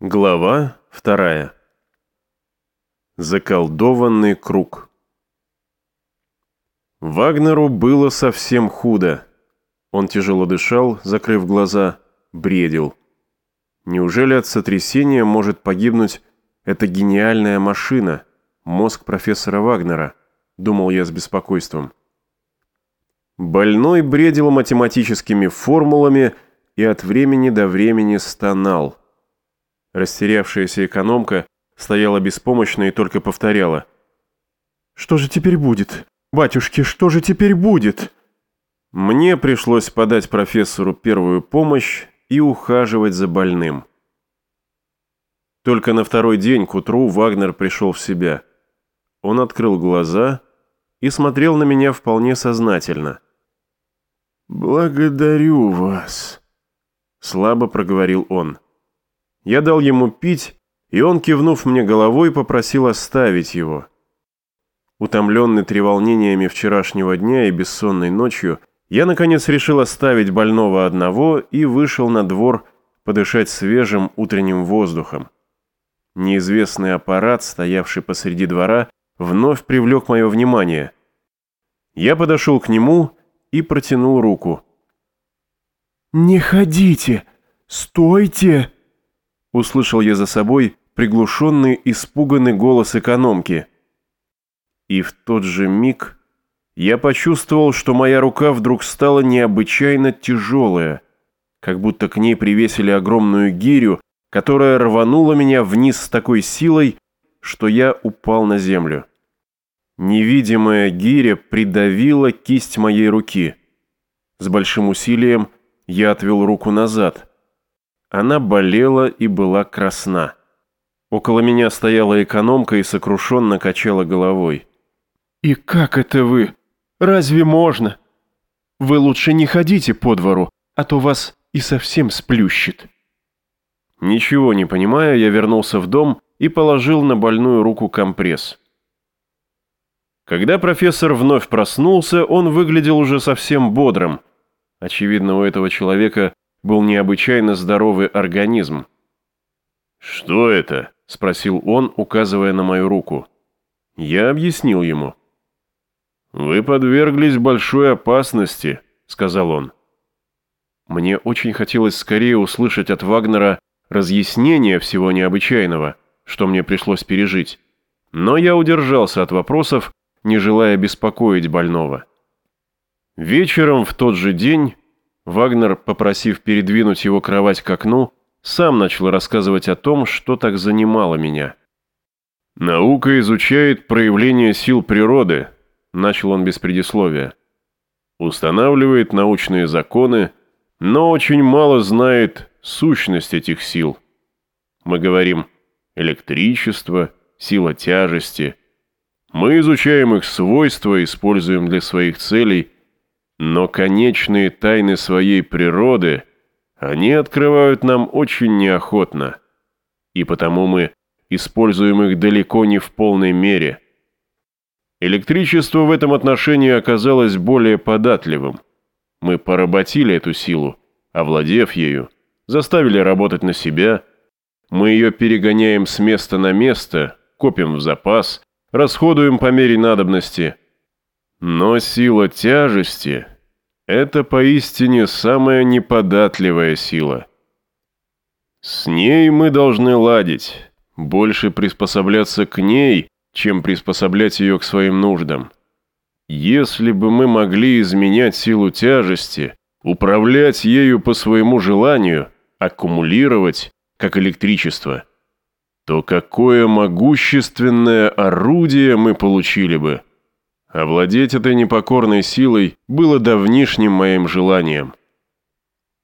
Глава вторая. Заколдованный круг. Вагнеру было совсем худо. Он тяжело дышал, закрыв глаза, бредил. Неужели от сотрясения может погибнуть эта гениальная машина, мозг профессора Вагнера, думал я с беспокойством. Больной бредил математическими формулами и от времени до времени стонал. Растерявшаяся экономка стояла беспомощно и только повторяла. «Что же теперь будет? Батюшки, что же теперь будет?» Мне пришлось подать профессору первую помощь и ухаживать за больным. Только на второй день к утру Вагнер пришел в себя. Он открыл глаза и смотрел на меня вполне сознательно. «Благодарю вас», — слабо проговорил он. Я дал ему пить, и он, кивнув мне головой, попросил оставить его. Утомленный треволнениями вчерашнего дня и бессонной ночью, я, наконец, решил оставить больного одного и вышел на двор подышать свежим утренним воздухом. Неизвестный аппарат, стоявший посреди двора, вновь привлек мое внимание. Я подошел к нему и протянул руку. «Не ходите! Стойте!» Услышал я за собой приглушенный, испуганный голос экономки. И в тот же миг я почувствовал, что моя рука вдруг стала необычайно тяжелая, как будто к ней привесили огромную гирю, которая рванула меня вниз с такой силой, что я упал на землю. Невидимая гиря придавила кисть моей руки. С большим усилием я отвел руку назад – она болела и была красна. Около меня стояла экономка и сокрушенно качала головой. «И как это вы? Разве можно? Вы лучше не ходите по двору, а то вас и совсем сплющит». Ничего не понимая, я вернулся в дом и положил на больную руку компресс. Когда профессор вновь проснулся, он выглядел уже совсем бодрым. Очевидно, у этого человека был необычайно здоровый организм. «Что это?» – спросил он, указывая на мою руку. Я объяснил ему. «Вы подверглись большой опасности», – сказал он. Мне очень хотелось скорее услышать от Вагнера разъяснение всего необычайного, что мне пришлось пережить. Но я удержался от вопросов, не желая беспокоить больного. Вечером в тот же день Вагнер, попросив передвинуть его кровать к окну, сам начал рассказывать о том, что так занимало меня. «Наука изучает проявление сил природы», – начал он без предисловия. «Устанавливает научные законы, но очень мало знает сущность этих сил. Мы говорим электричество, сила тяжести. Мы изучаем их свойства, используем для своих целей – но конечные тайны своей природы они открывают нам очень неохотно, и потому мы используем их далеко не в полной мере. Электричество в этом отношении оказалось более податливым. Мы поработили эту силу, овладев ею, заставили работать на себя, мы ее перегоняем с места на место, копим в запас, расходуем по мере надобности – но сила тяжести – это поистине самая неподатливая сила. С ней мы должны ладить, больше приспосабляться к ней, чем приспособлять ее к своим нуждам. Если бы мы могли изменять силу тяжести, управлять ею по своему желанию, аккумулировать, как электричество, то какое могущественное орудие мы получили бы – Овладеть этой непокорной силой было давнишним моим желанием.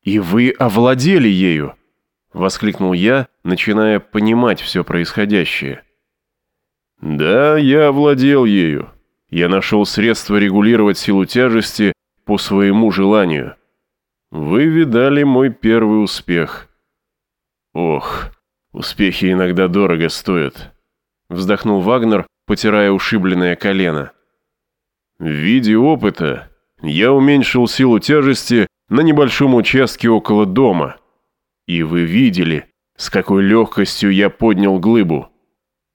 «И вы овладели ею!» — воскликнул я, начиная понимать все происходящее. «Да, я овладел ею. Я нашел средства регулировать силу тяжести по своему желанию. Вы видали мой первый успех». «Ох, успехи иногда дорого стоят», — вздохнул Вагнер, потирая ушибленное колено. В виде опыта я уменьшил силу тяжести на небольшом участке около дома. И вы видели, с какой легкостью я поднял глыбу.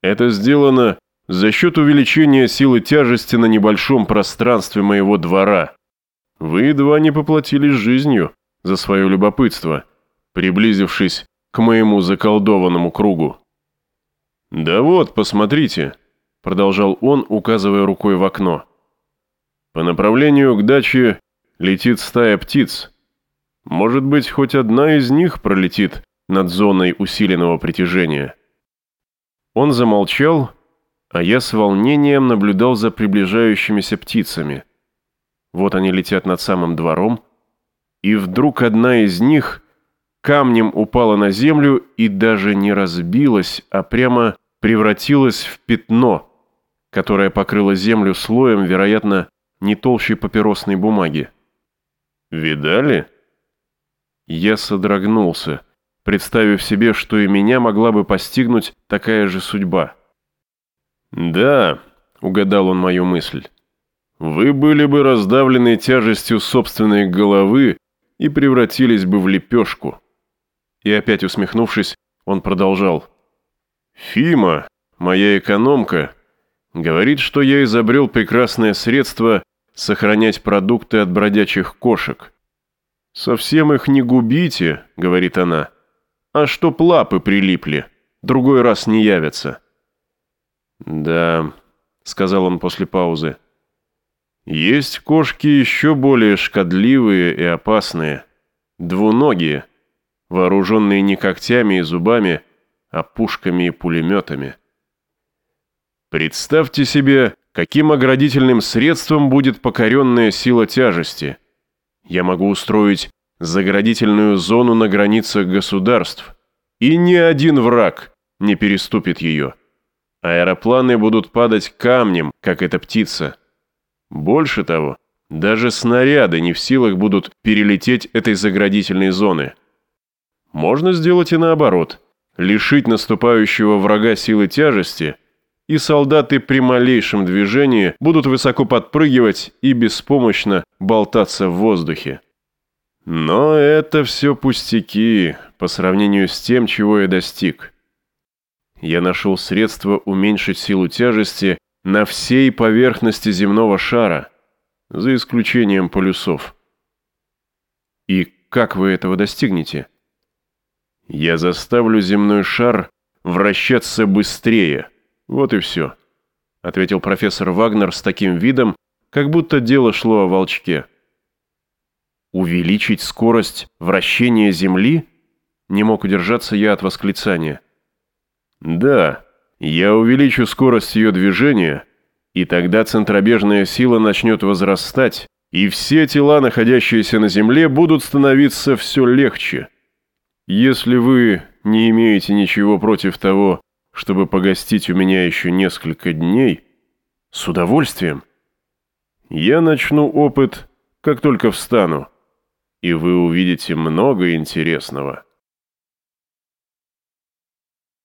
Это сделано за счет увеличения силы тяжести на небольшом пространстве моего двора. Вы едва не поплатились жизнью за свое любопытство, приблизившись к моему заколдованному кругу. «Да вот, посмотрите», — продолжал он, указывая рукой в окно. «По направлению к даче летит стая птиц. Может быть, хоть одна из них пролетит над зоной усиленного притяжения». Он замолчал, а я с волнением наблюдал за приближающимися птицами. Вот они летят над самым двором, и вдруг одна из них камнем упала на землю и даже не разбилась, а прямо превратилась в пятно, которое покрыло землю слоем, вероятно, не толще папиросной бумаги. «Видали?» Я содрогнулся, представив себе, что и меня могла бы постигнуть такая же судьба. «Да», — угадал он мою мысль, — «вы были бы раздавлены тяжестью собственной головы и превратились бы в лепешку». И опять усмехнувшись, он продолжал. «Фима, моя экономка, говорит, что я изобрел прекрасное средство сохранять продукты от бродячих кошек. «Совсем их не губите», — говорит она, — «а чтоб лапы прилипли, другой раз не явятся». «Да», — сказал он после паузы, — «есть кошки еще более шкодливые и опасные, двуногие, вооруженные не когтями и зубами, а пушками и пулеметами. Представьте себе, каким оградительным средством будет покоренная сила тяжести. Я могу устроить заградительную зону на границах государств, и ни один враг не переступит ее. Аэропланы будут падать камнем, как эта птица. Больше того, даже снаряды не в силах будут перелететь этой заградительной зоны. Можно сделать и наоборот. Лишить наступающего врага силы тяжести, и солдаты при малейшем движении будут высоко подпрыгивать и беспомощно болтаться в воздухе. Но это все пустяки по сравнению с тем, чего я достиг. Я нашел средство уменьшить силу тяжести на всей поверхности земного шара, за исключением полюсов. И как вы этого достигнете? Я заставлю земной шар вращаться быстрее. Вот и все», — ответил профессор Вагнер с таким видом, как будто дело шло о волчке. «Увеличить скорость вращения Земли?» Не мог удержаться я от восклицания. «Да, я увеличу скорость ее движения, и тогда центробежная сила начнет возрастать, и все тела, находящиеся на Земле, будут становиться все легче». Если вы не имеете ничего против того, чтобы погостить у меня еще несколько дней, с удовольствием. Я начну опыт, как только встану, и вы увидите много интересного».